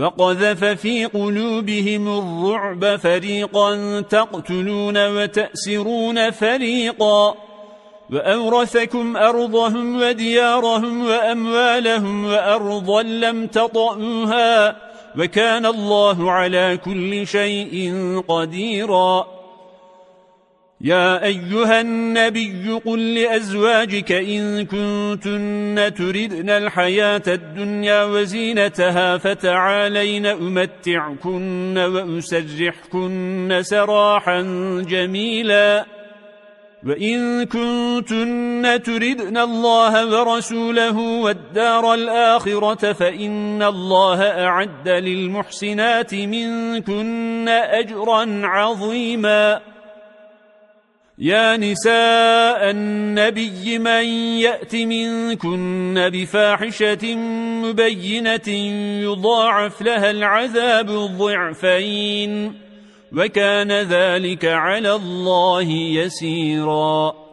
وقذف في قلوبهم الرعب فريقا تقتلون وتأسرون فريقا. وأورثكم أرضهم وديارهم وأموالهم وأرضا لم تطئوها. وكان الله على كل شيء قديراً. يا أيها النبي قل لأزواجك إن كنتن تردن الحياة الدنيا وزينتها فتعالين أمتعكن وأسرحكن سراحا جميلا. وإن كنتن تردن الله ورسوله والدار الآخرة فإن الله أعد للمحسنات منكن أجرا عظيماً. يا نساء النبي من يأت منكن بفاحشة مبينة يضاعف لها العذاب الضعفين وكان ذلك على الله يسيراً.